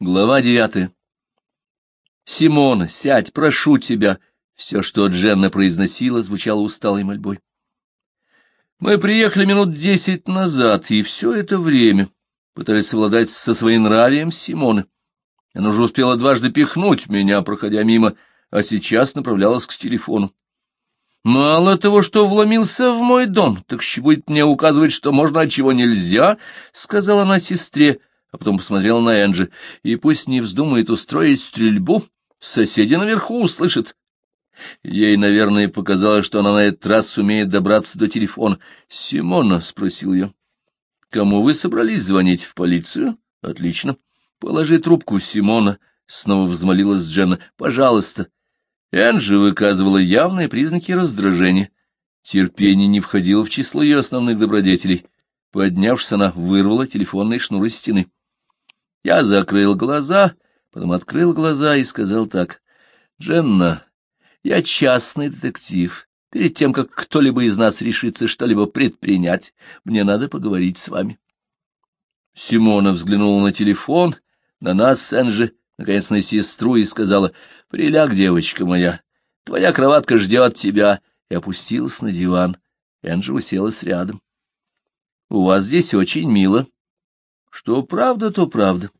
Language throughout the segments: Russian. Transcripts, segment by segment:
Глава девятая. «Симона, сядь, прошу тебя!» Все, что Дженна произносила, звучало усталой мольбой. Мы приехали минут десять назад, и все это время пытались совладать со своим нравием Симоны. Она уже успела дважды пихнуть меня, проходя мимо, а сейчас направлялась к телефону. Мало того, что вломился в мой дом, так еще будет мне указывать, что можно, а чего нельзя, — сказала она сестре, а потом посмотрела на Энджи. И пусть не вздумает устроить стрельбу, соседи наверху услышат. Ей, наверное, показалось, что она на этот раз сумеет добраться до телефона. — Симона, — спросил я, — кому вы собрались звонить? В полицию? — Отлично. — Положи трубку, Симона, — снова взмолилась Дженна. — Пожалуйста. Энджи выказывала явные признаки раздражения. Терпение не входило в число ее основных добродетелей. Поднявшись, она вырвала телефонный шнур из стены. Я закрыл глаза, потом открыл глаза и сказал так. — Дженна, я частный детектив. Перед тем, как кто-либо из нас решится что-либо предпринять, мне надо поговорить с вами. Симона взглянула на телефон, на нас с Энджи, наконец на сестру, и сказала, «Приляг, девочка моя, твоя кроватка ждет тебя», и опустилась на диван. Энджи уселась рядом. «У вас здесь очень мило». Что правда, то правда.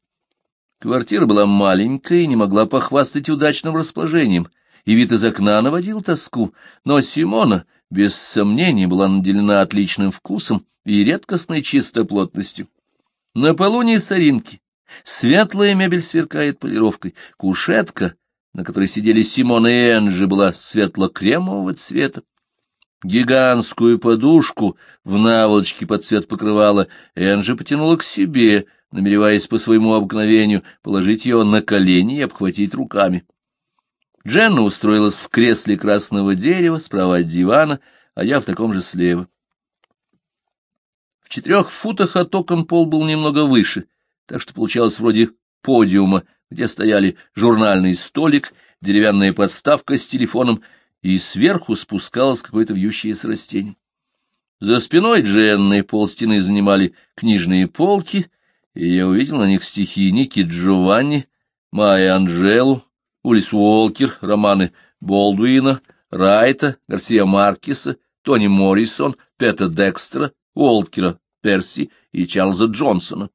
Квартира была маленькая и не могла похвастать удачным расположением, и вид из окна наводил тоску, но Симона, без сомнения, была наделена отличным вкусом и редкостной чистоплотностью. На полу не соринки, светлая мебель сверкает полировкой, кушетка, на которой сидели Симона и Энджи, была светло-кремового цвета. Гигантскую подушку в наволочке под цвет покрывала Энджи потянула к себе, намереваясь по своему обыкновению положить ее на колени и обхватить руками. Дженна устроилась в кресле красного дерева справа от дивана, а я в таком же слева. В четырех футах от окон пол был немного выше, так что получалось вроде подиума, где стояли журнальный столик, деревянная подставка с телефоном и сверху спускалось какое-то вьющееся растение. За спиной Дженны полстены занимали книжные полки, и я увидел на них стихи Ники Джованни, Майя Анджелу, Улис Уолкер, романы Болдуина, Райта, Гарсия Маркеса, Тони Моррисон, Пета Декстера, Уолкера, Перси и Чарльза Джонсона.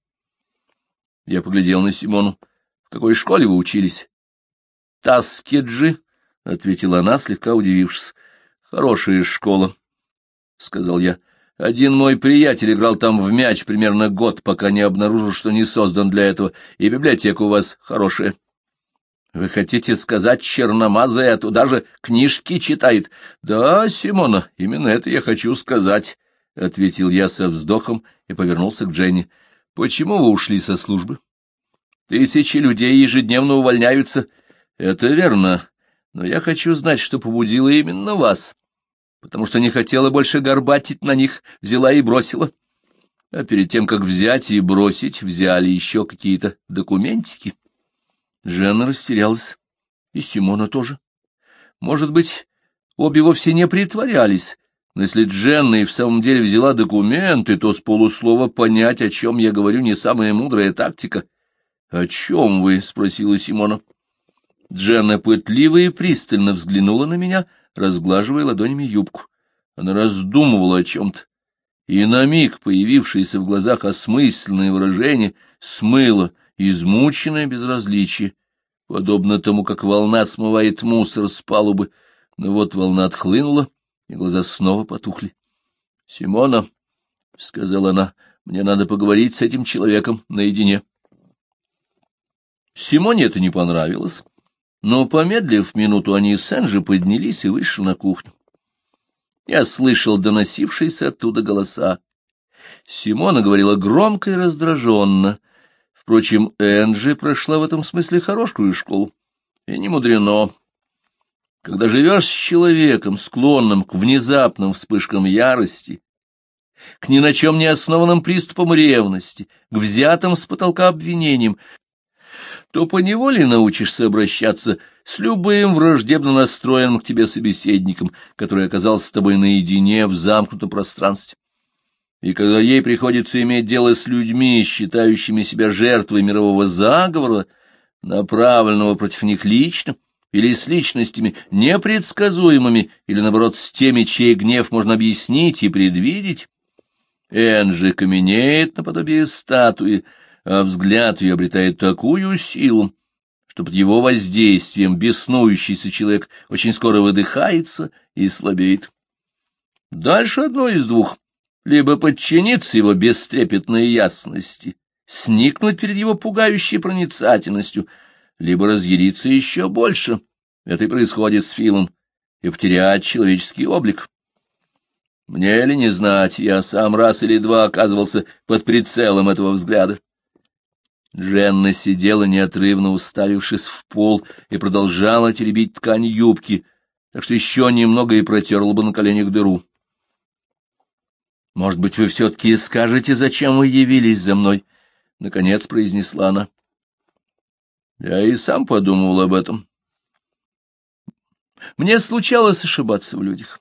Я поглядел на Симону. В какой школе вы учились? Таскеджи, — ответила она, слегка удивившись. — Хорошая школа, — сказал я. Один мой приятель играл там в мяч примерно год, пока не обнаружил, что не создан для этого, и библиотека у вас хорошая. — Вы хотите сказать, черномазая туда же книжки читает? — Да, Симона, именно это я хочу сказать, — ответил я со вздохом и повернулся к Дженни. — Почему вы ушли со службы? — Тысячи людей ежедневно увольняются. — Это верно, но я хочу знать, что побудило именно вас, потому что не хотела больше горбатить на них, взяла и бросила. А перед тем, как взять и бросить, взяли еще какие-то документики. Жена растерялась, и Симона тоже. Может быть, обе вовсе не притворялись, но если Дженна и в самом деле взяла документы, то с полуслова понять, о чем я говорю, не самая мудрая тактика. — О чем вы? — спросила Симона. Дженна пытливо и пристально взглянула на меня, разглаживая ладонями юбку. Она раздумывала о чем-то, и на миг появившееся в глазах осмысленное выражение смыло измученное безразличие, подобно тому, как волна смывает мусор с палубы. Но вот волна отхлынула, и глаза снова потухли. — Симона, — сказала она, — мне надо поговорить с этим человеком наедине. Симоне это не понравилось. Но, помедлив минуту, они с Энджи поднялись и вышли на кухню. Я слышал доносившиеся оттуда голоса. Симона говорила громко и раздраженно. Впрочем, Энджи прошла в этом смысле хорошую школу. И не мудрено. Когда живешь с человеком, склонным к внезапным вспышкам ярости, к ни на чем не основанным приступам ревности, к взятым с потолка обвинениям, то поневоле научишься обращаться с любым враждебно настроенным к тебе собеседником, который оказался с тобой наедине в замкнутом пространстве. И когда ей приходится иметь дело с людьми, считающими себя жертвой мирового заговора, направленного против них лично, или с личностями непредсказуемыми, или, наоборот, с теми, чей гнев можно объяснить и предвидеть, Энджи каменеет наподобие статуи, а взгляд ее обретает такую силу, что под его воздействием беснующийся человек очень скоро выдыхается и слабеет. Дальше одно из двух — либо подчиниться его бестрепетной ясности, сникнуть перед его пугающей проницательностью, либо разъяриться еще больше. Это и происходит с Филом, и потерять человеческий облик. Мне ли не знать, я сам раз или два оказывался под прицелом этого взгляда. Дженна сидела неотрывно уставившись в пол и продолжала теребить ткань юбки, так что еще немного и протерла бы на коленях дыру. «Может быть, вы все-таки скажете, зачем вы явились за мной?» — наконец произнесла она. Я и сам подумал об этом. Мне случалось ошибаться в людях.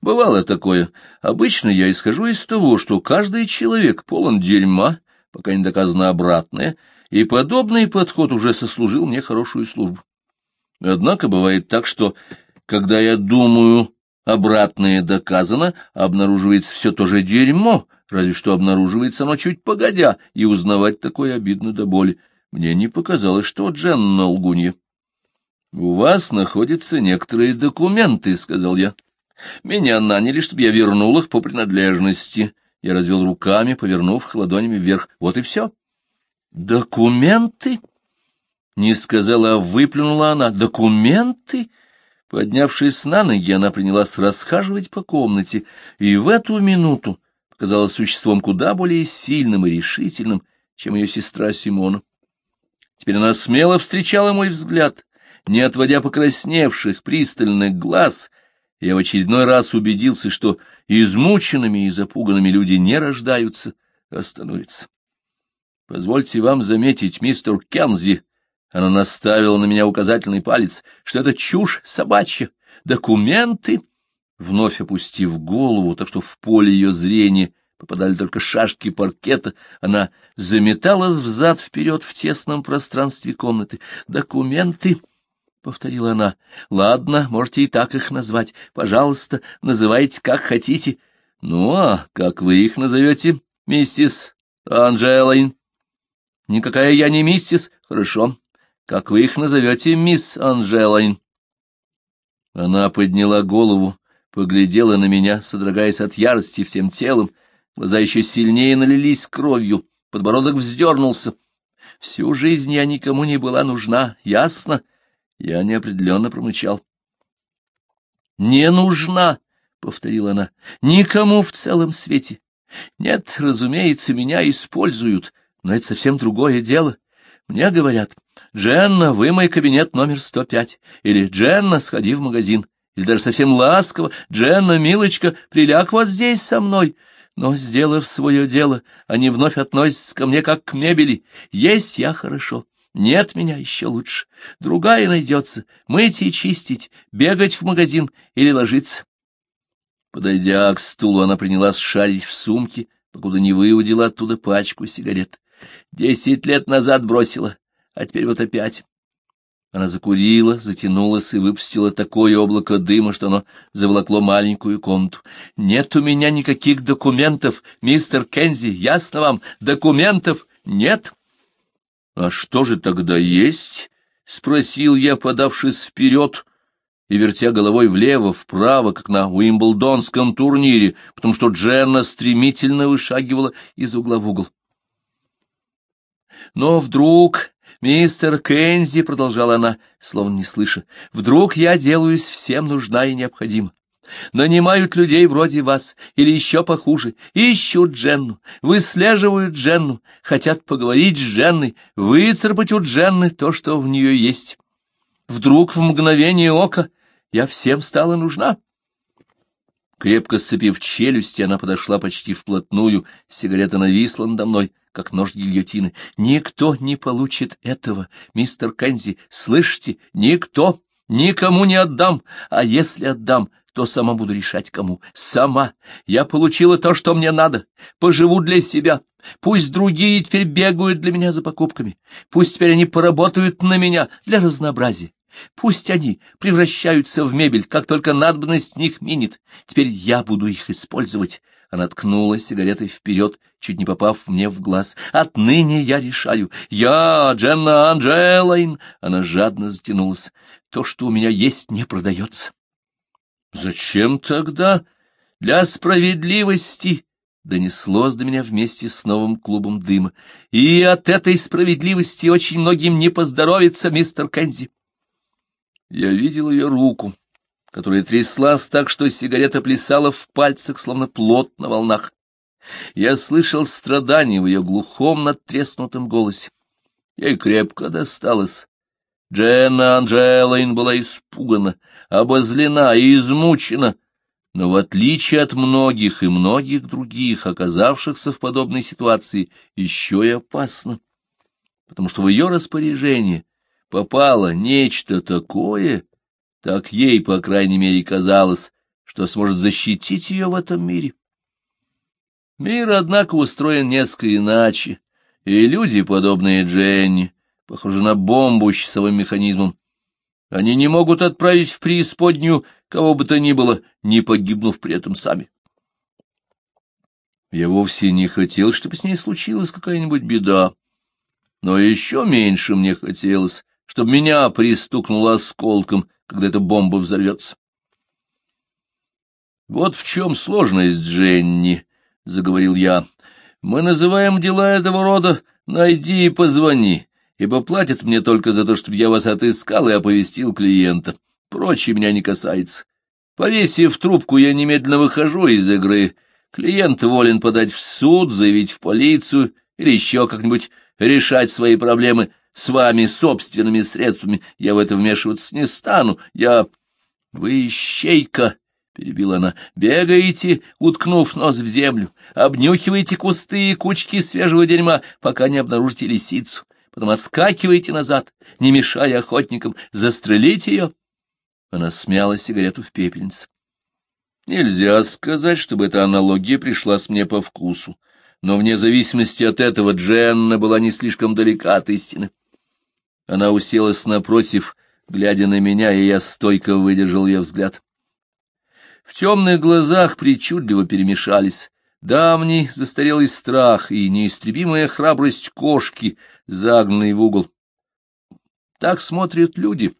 Бывало такое. Обычно я исхожу из того, что каждый человек полон дерьма, пока не доказано обратное, и подобный подход уже сослужил мне хорошую службу. Однако бывает так, что, когда я думаю, обратное доказано, обнаруживается все то же дерьмо, разве что обнаруживается оно чуть погодя, и узнавать такое обидно до боли. Мне не показалось, что Дженна лгунья. — У вас находятся некоторые документы, — сказал я. Меня наняли, чтобы я вернул их по принадлежности. Я развел руками, повернув ладонями вверх. Вот и все. Документы? Не сказала, а выплюнула она. Документы? Поднявшись на ноги, она принялась расхаживать по комнате, и в эту минуту показалась существом куда более сильным и решительным, чем ее сестра Симона. Теперь она смело встречала мой взгляд, не отводя покрасневших, пристальных глаз — я в очередной раз убедился, что измученными и запуганными люди не рождаются, а становятся. Позвольте вам заметить, мистер Кензи, она наставила на меня указательный палец, что это чушь собачья, документы. Вновь опустив голову, так что в поле ее зрения попадали только шашки паркета, она заметалась взад-вперед в тесном пространстве комнаты. Документы повторила она. — Ладно, можете и так их назвать. Пожалуйста, называйте как хотите. — Ну, а как вы их назовете, миссис Анджелайн? — Никакая я не миссис. Хорошо. Как вы их назовете, мисс Анджелайн? Она подняла голову, поглядела на меня, содрогаясь от ярости всем телом. Глаза еще сильнее налились кровью, подбородок вздернулся. Всю жизнь я никому не была нужна, ясно? — я неопределенно промычал. «Не нужна!» — повторила она. «Никому в целом свете. Нет, разумеется, меня используют, но это совсем другое дело. Мне говорят, Дженна, вымой кабинет номер сто пять, или Дженна, сходи в магазин, или даже совсем ласково, Дженна, милочка, приляг вот здесь со мной». Но, сделав свое дело, они вновь относятся ко мне как к мебели. Есть я хорошо, нет меня еще лучше. Другая найдется. Мыть и чистить, бегать в магазин или ложиться. Подойдя к стулу, она принялась шарить в сумке, покуда не выудила оттуда пачку сигарет. Десять лет назад бросила, а теперь вот опять. Она закурила, затянулась и выпустила такое облако дыма, что оно заволокло маленькую комнату. «Нет у меня никаких документов, мистер Кензи, ясно вам? Документов нет!» «А что же тогда есть?» — спросил я, подавшись вперед и вертя головой влево-вправо, как на Уимблдонском турнире, потому что Дженна стремительно вышагивала из угла в угол. Но вдруг, мистер Кензи, — продолжала она, словно не слыша, — вдруг я делаюсь всем нужна и необходима. Нанимают людей вроде вас, или еще похуже, ищут Дженну, выслеживают Дженну, хотят поговорить с Дженной, выцарпать у Дженны то, что в нее есть. Вдруг в мгновение ока я всем стала нужна. Крепко сцепив челюсти, она подошла почти вплотную, сигарета нависла надо мной, как нож гильотины. «Никто не получит этого, мистер Кензи, слышите? Никто! Никому не отдам, а если отдам, то сама буду решать, кому. Сама. Я получила то, что мне надо. Поживу для себя. Пусть другие теперь бегают для меня за покупками. Пусть теперь они поработают на меня для разнообразия. Пусть они превращаются в мебель, как только надобность них минет. Теперь я буду их использовать. Она ткнула сигаретой вперед, чуть не попав мне в глаз. «Отныне я решаю. Я Дженна Анджелайн!» Она жадно затянулась. «То, что у меня есть, не продается». «Зачем тогда? Для справедливости!» Донеслось до меня вместе с новым клубом дыма. «И от этой справедливости очень многим не поздоровится, мистер Кензи». Я видел ее руку, которая тряслась так, что сигарета плясала в пальцах, словно плот на волнах. Я слышал страдания в ее глухом надтреснутом голосе. Ей крепко досталось. Дженна Анджелайн была испугана, обозлена и измучена, но в отличие от многих и многих других, оказавшихся в подобной ситуации, еще и опасно, потому что в ее распоряжение попало нечто такое, так ей, по крайней мере, казалось, что сможет защитить ее в этом мире. Мир, однако, устроен несколько иначе, и люди, подобные Дженни, похожи на бомбу с часовым механизмом. Они не могут отправить в преисподнюю кого бы то ни было, не погибнув при этом сами. Я вовсе не хотел, чтобы с ней случилась какая-нибудь беда, но еще меньше мне хотелось, чтобы меня пристукнуло осколком, когда эта бомба взорвется. «Вот в чем сложность, Дженни», — заговорил я. «Мы называем дела этого рода «найди и позвони», ибо платят мне только за то, чтобы я вас отыскал и оповестил клиента. Прочее меня не касается. Повесив трубку, я немедленно выхожу из игры. Клиент волен подать в суд, заявить в полицию или еще как-нибудь решать свои проблемы с вами собственными средствами. Я в это вмешиваться не стану. Я... Вы ищейка, — перебила она, — бегаете, уткнув нос в землю, обнюхиваете кусты и кучки свежего дерьма, пока не обнаружите лисицу. Потом отскакиваете назад, не мешая охотникам, застрелить ее. Она смяла сигарету в пепельнице. Нельзя сказать, чтобы эта аналогия пришлась мне по вкусу, но вне зависимости от этого Дженна была не слишком далека от истины. Она уселась напротив, глядя на меня, и я стойко выдержал ее взгляд. В темных глазах причудливо перемешались давний застарелый страх и неистребимая храбрость кошки, загнанной в угол. Так смотрят люди,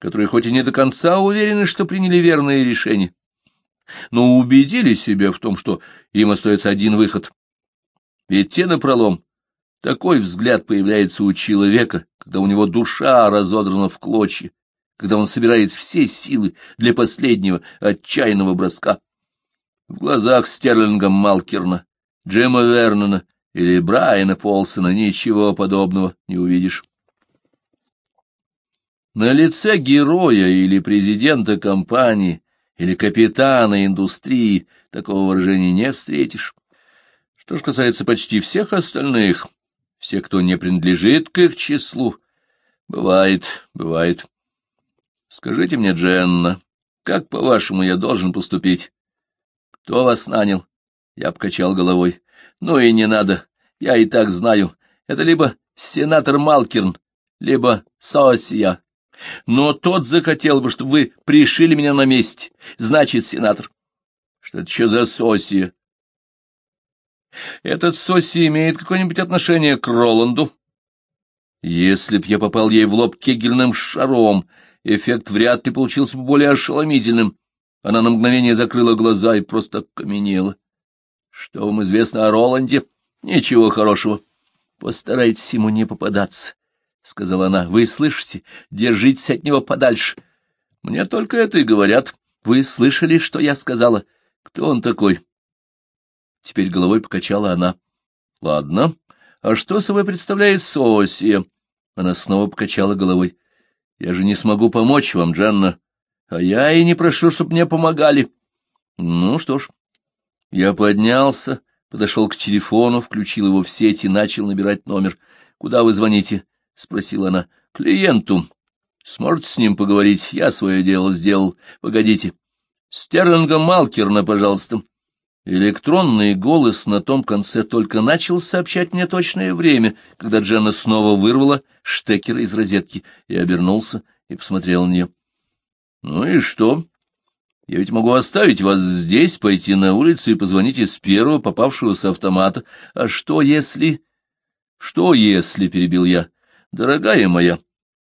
которые хоть и не до конца уверены, что приняли верное решение, но убедили себя в том, что им остается один выход. Ведь те напролом такой взгляд появляется у человека, когда у него душа разодрана в клочья, когда он собирает все силы для последнего отчаянного броска. В глазах Стерлинга Малкерна, Джима Вернона или Брайана Полсона ничего подобного не увидишь. На лице героя или президента компании, или капитана индустрии такого выражения не встретишь. Что же касается почти всех остальных, все, кто не принадлежит к их числу. Бывает, бывает. Скажите мне, Дженна, как, по-вашему, я должен поступить? Кто вас нанял? Я покачал головой. Ну и не надо, я и так знаю. Это либо сенатор Малкерн, либо Сосия. Но тот захотел бы, чтобы вы пришили меня на месте. Значит, сенатор. Что это еще за Сосия? Этот Соси имеет какое-нибудь отношение к Роланду? Если б я попал ей в лоб кегельным шаром, эффект вряд ли получился бы более ошеломительным. Она на мгновение закрыла глаза и просто каменела. Что вам известно о Роланде? Ничего хорошего. Постарайтесь ему не попадаться, — сказала она. Вы слышите? Держитесь от него подальше. Мне только это и говорят. Вы слышали, что я сказала? Кто он такой? Теперь головой покачала она. — Ладно. А что собой представляет Сосия? Она снова покачала головой. — Я же не смогу помочь вам, Джанна. А я и не прошу, чтобы мне помогали. Ну что ж. Я поднялся, подошел к телефону, включил его в сеть и начал набирать номер. — Куда вы звоните? — спросила она. — Клиенту. Сможете с ним поговорить? Я свое дело сделал. Погодите. Стерлинга Малкерна, пожалуйста. Электронный голос на том конце только начал сообщать мне точное время, когда Дженна снова вырвала штекер из розетки и обернулся и посмотрел на нее. — Ну и что? Я ведь могу оставить вас здесь, пойти на улицу и позвонить из первого попавшегося автомата. А что если... — Что если, — перебил я, — дорогая моя,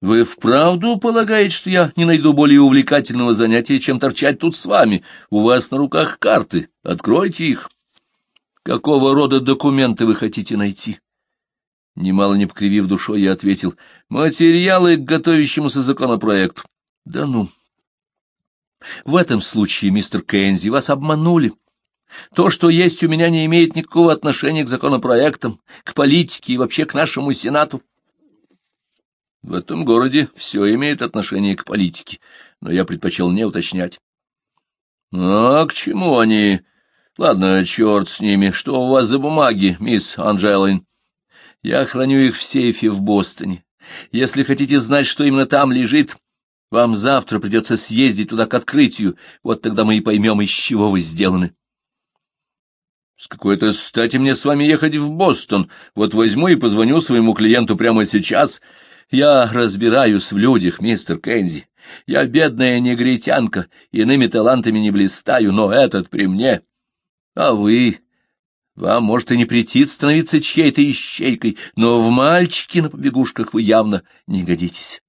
вы вправду полагаете, что я не найду более увлекательного занятия, чем торчать тут с вами? У вас на руках карты. Откройте их. Какого рода документы вы хотите найти? Немало не покривив душой, я ответил. Материалы к готовящемуся законопроекту. Да ну. В этом случае, мистер Кензи, вас обманули. То, что есть у меня, не имеет никакого отношения к законопроектам, к политике и вообще к нашему Сенату. В этом городе все имеет отношение к политике, но я предпочел не уточнять. А к чему они? Ладно, черт с ними. Что у вас за бумаги, мисс Анджелайн? Я храню их в сейфе в Бостоне. Если хотите знать, что именно там лежит, вам завтра придется съездить туда к открытию. Вот тогда мы и поймем, из чего вы сделаны. С какой-то стати мне с вами ехать в Бостон. Вот возьму и позвоню своему клиенту прямо сейчас. Я разбираюсь в людях, мистер Кензи. Я бедная негритянка, иными талантами не блистаю, но этот при мне. А вы... Вам, может, и не претит становиться чьей-то ищейкой, но в мальчике на побегушках вы явно не годитесь.